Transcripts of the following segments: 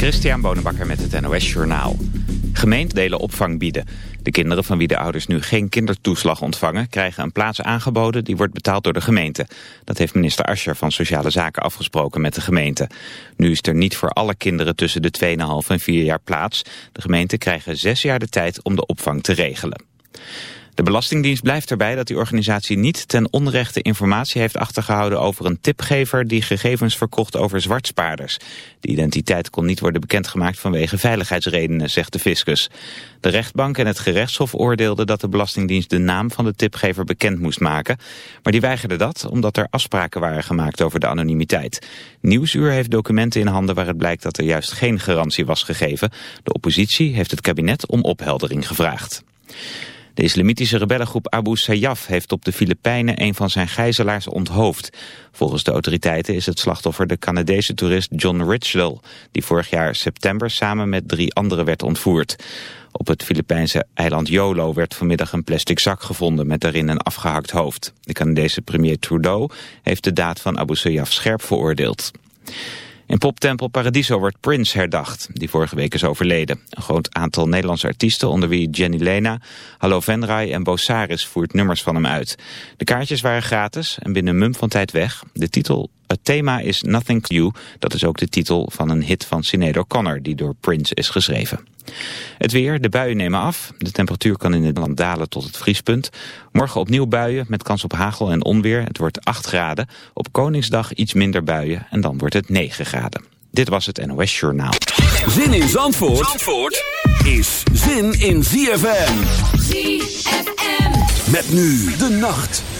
Christian Bonenbakker met het NOS Journaal. Gemeenten delen opvang bieden. De kinderen van wie de ouders nu geen kindertoeslag ontvangen... krijgen een plaats aangeboden die wordt betaald door de gemeente. Dat heeft minister Ascher van Sociale Zaken afgesproken met de gemeente. Nu is er niet voor alle kinderen tussen de 2,5 en 4 jaar plaats. De gemeenten krijgen zes jaar de tijd om de opvang te regelen. De Belastingdienst blijft erbij dat die organisatie niet ten onrechte informatie heeft achtergehouden over een tipgever die gegevens verkocht over zwartspaarders. De identiteit kon niet worden bekendgemaakt vanwege veiligheidsredenen, zegt de fiscus. De rechtbank en het gerechtshof oordeelden dat de Belastingdienst de naam van de tipgever bekend moest maken. Maar die weigerde dat omdat er afspraken waren gemaakt over de anonimiteit. Nieuwsuur heeft documenten in handen waaruit blijkt dat er juist geen garantie was gegeven. De oppositie heeft het kabinet om opheldering gevraagd. De islamitische rebellengroep Abu Sayyaf heeft op de Filipijnen een van zijn gijzelaars onthoofd. Volgens de autoriteiten is het slachtoffer de Canadese toerist John Richdell, die vorig jaar september samen met drie anderen werd ontvoerd. Op het Filipijnse eiland Jolo werd vanmiddag een plastic zak gevonden met daarin een afgehakt hoofd. De Canadese premier Trudeau heeft de daad van Abu Sayyaf scherp veroordeeld. In poptempel Paradiso wordt Prince herdacht, die vorige week is overleden. Een groot aantal Nederlandse artiesten, onder wie Jenny Lena, Hallo Venray en Bosaris voert nummers van hem uit. De kaartjes waren gratis en binnen mum van tijd weg. De titel, het thema is Nothing to You, dat is ook de titel van een hit van Sinead O'Connor, die door Prince is geschreven. Het weer, de buien nemen af. De temperatuur kan in het land dalen tot het vriespunt. Morgen opnieuw buien met kans op hagel en onweer. Het wordt 8 graden. Op Koningsdag iets minder buien en dan wordt het 9 graden. Dit was het NOS Journaal. Zin in Zandvoort, Zandvoort is zin in ZFM. ZFM. Met nu de nacht.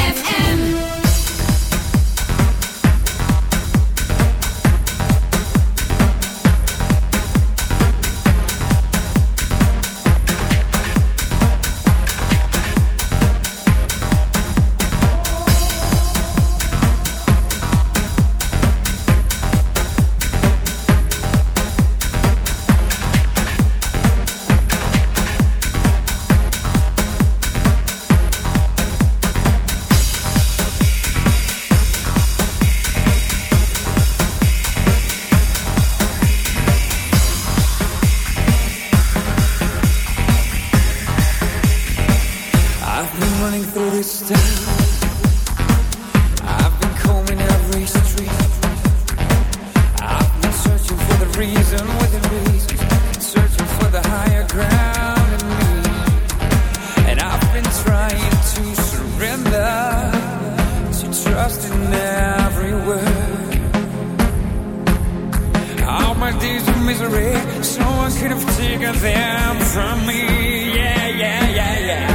dark days of misery. Someone could have taken them from me. Yeah, yeah, yeah, yeah.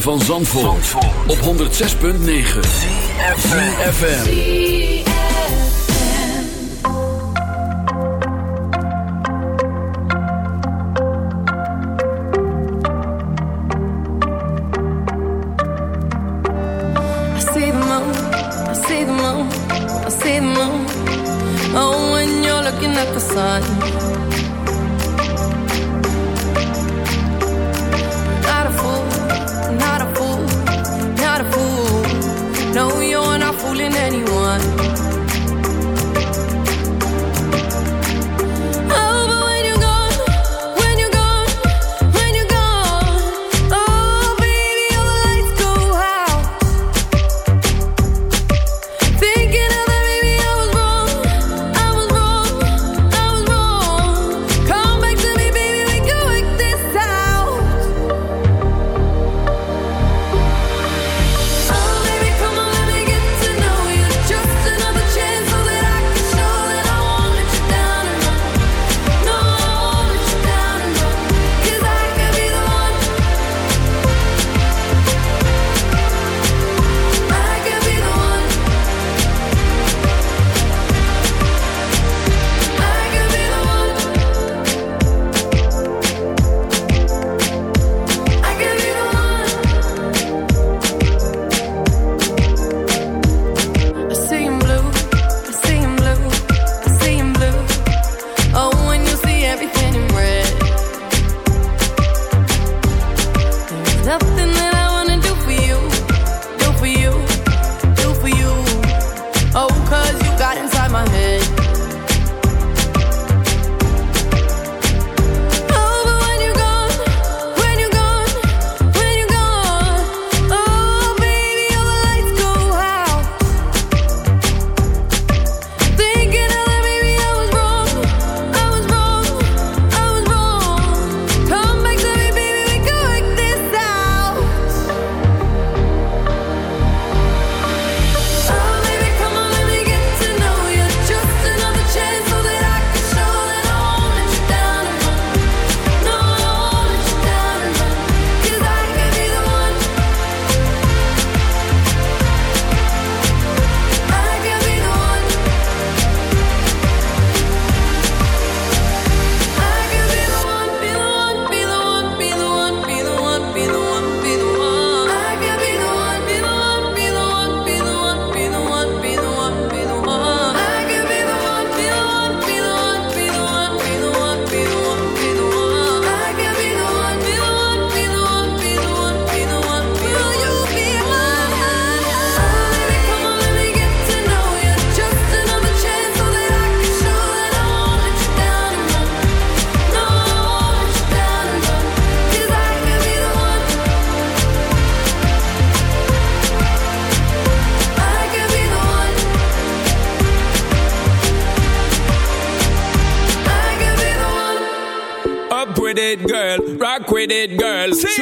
Van Zandvoort, op 106.9 CFFM looking at the sun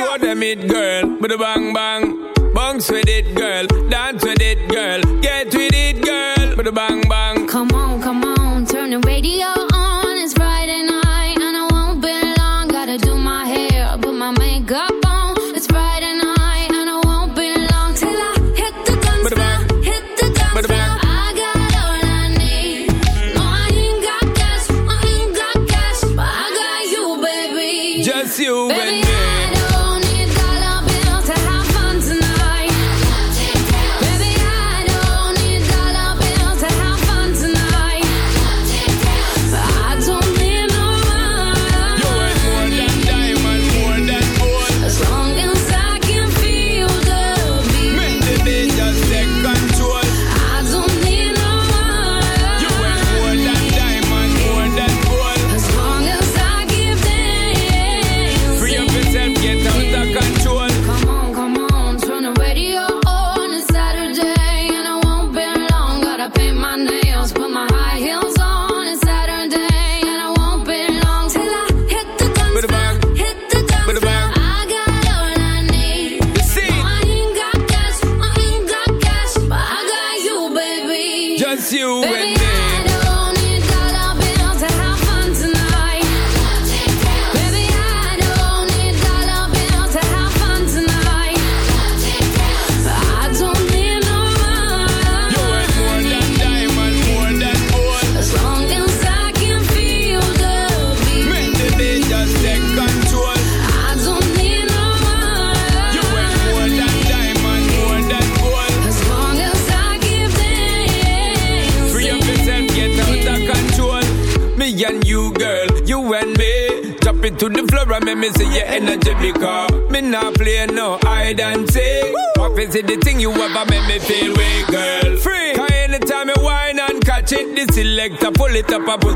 show them it, girl. With a bang bang.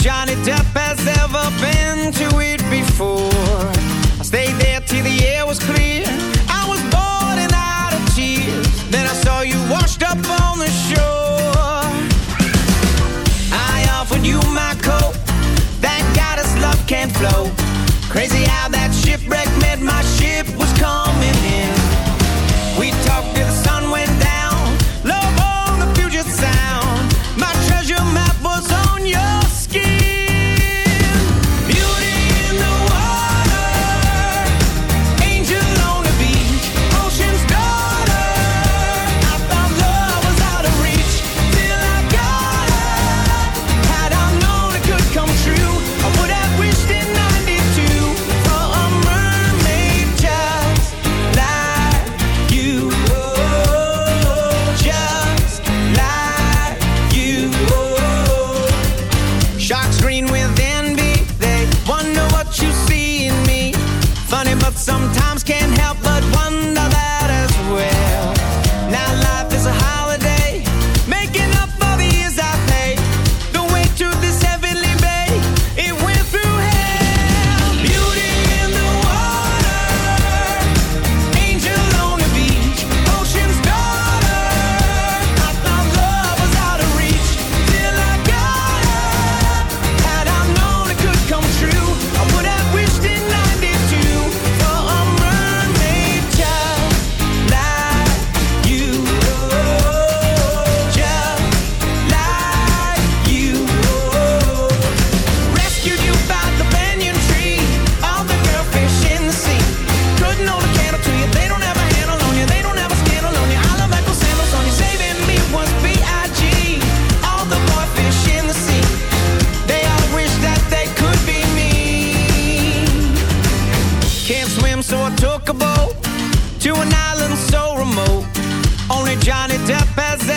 Johnny Depp has ever been to it before. I stayed there till the air was clear. I was bored and out of tears. Then I saw you washed up on the shore. I offered you my coat. Thank God love can't flow. Crazy how that shipwreck meant my ship was calm.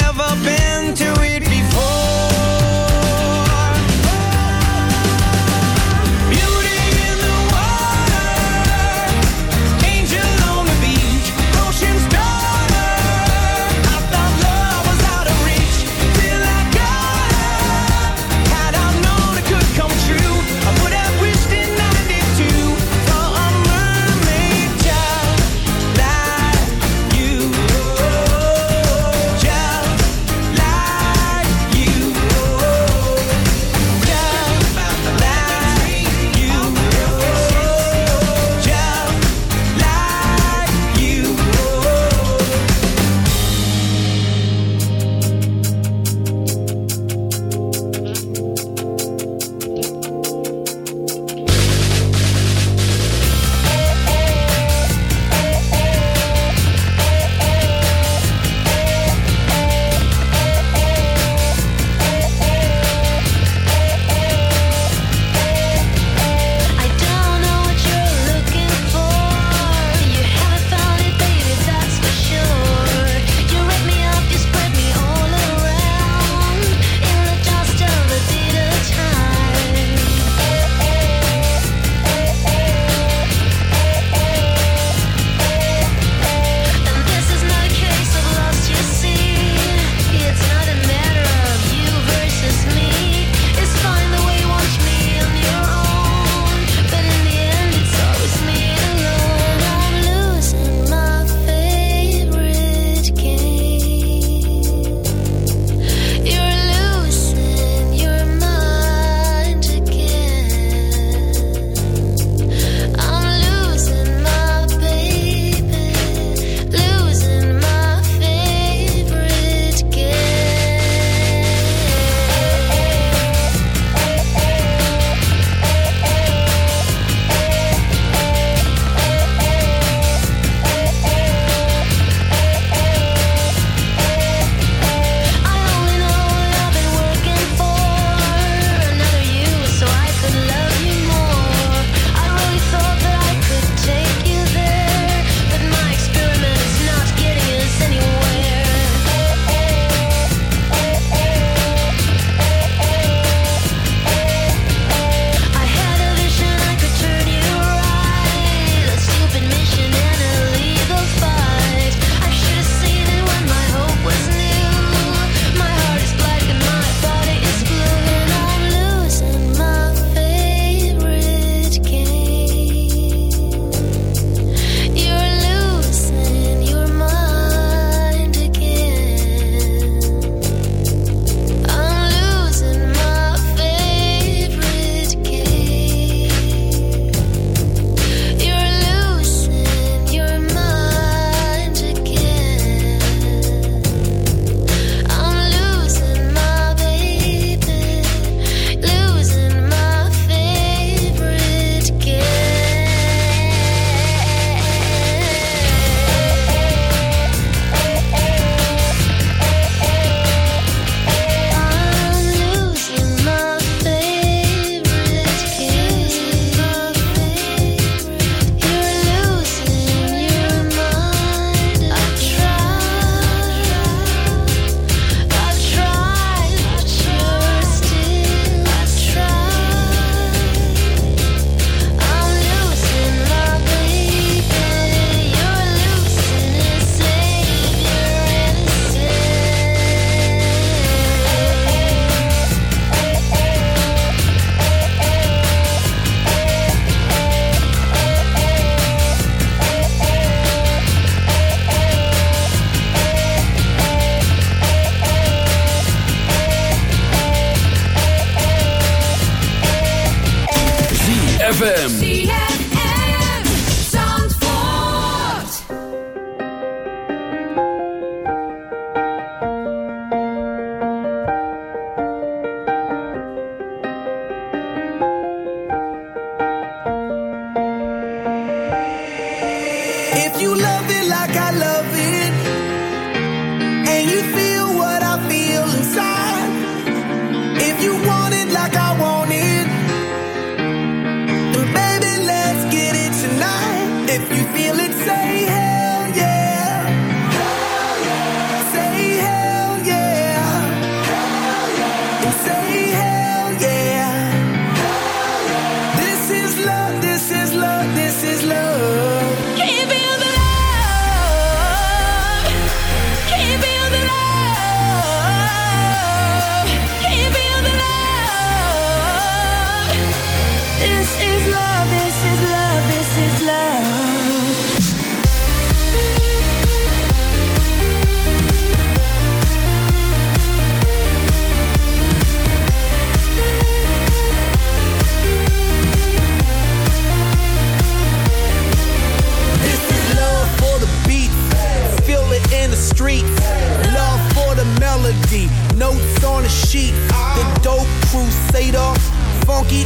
never been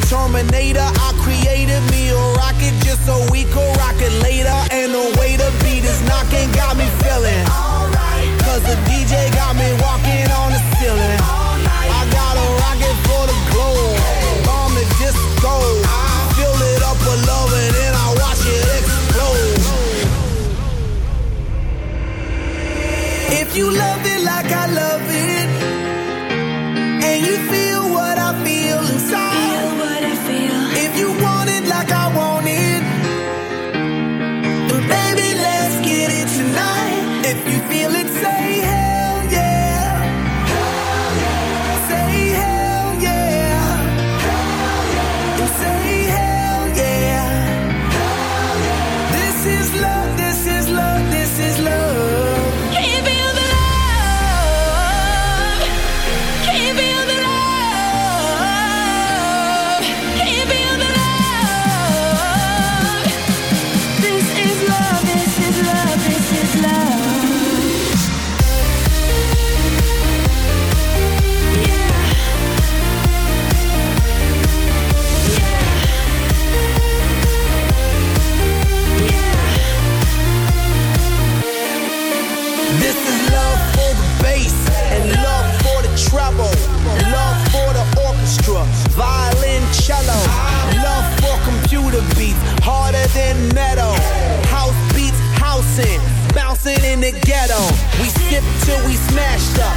Terminator. I created me a rocket just so we could till we smashed up.